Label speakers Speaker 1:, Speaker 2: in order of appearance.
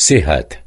Speaker 1: સેહત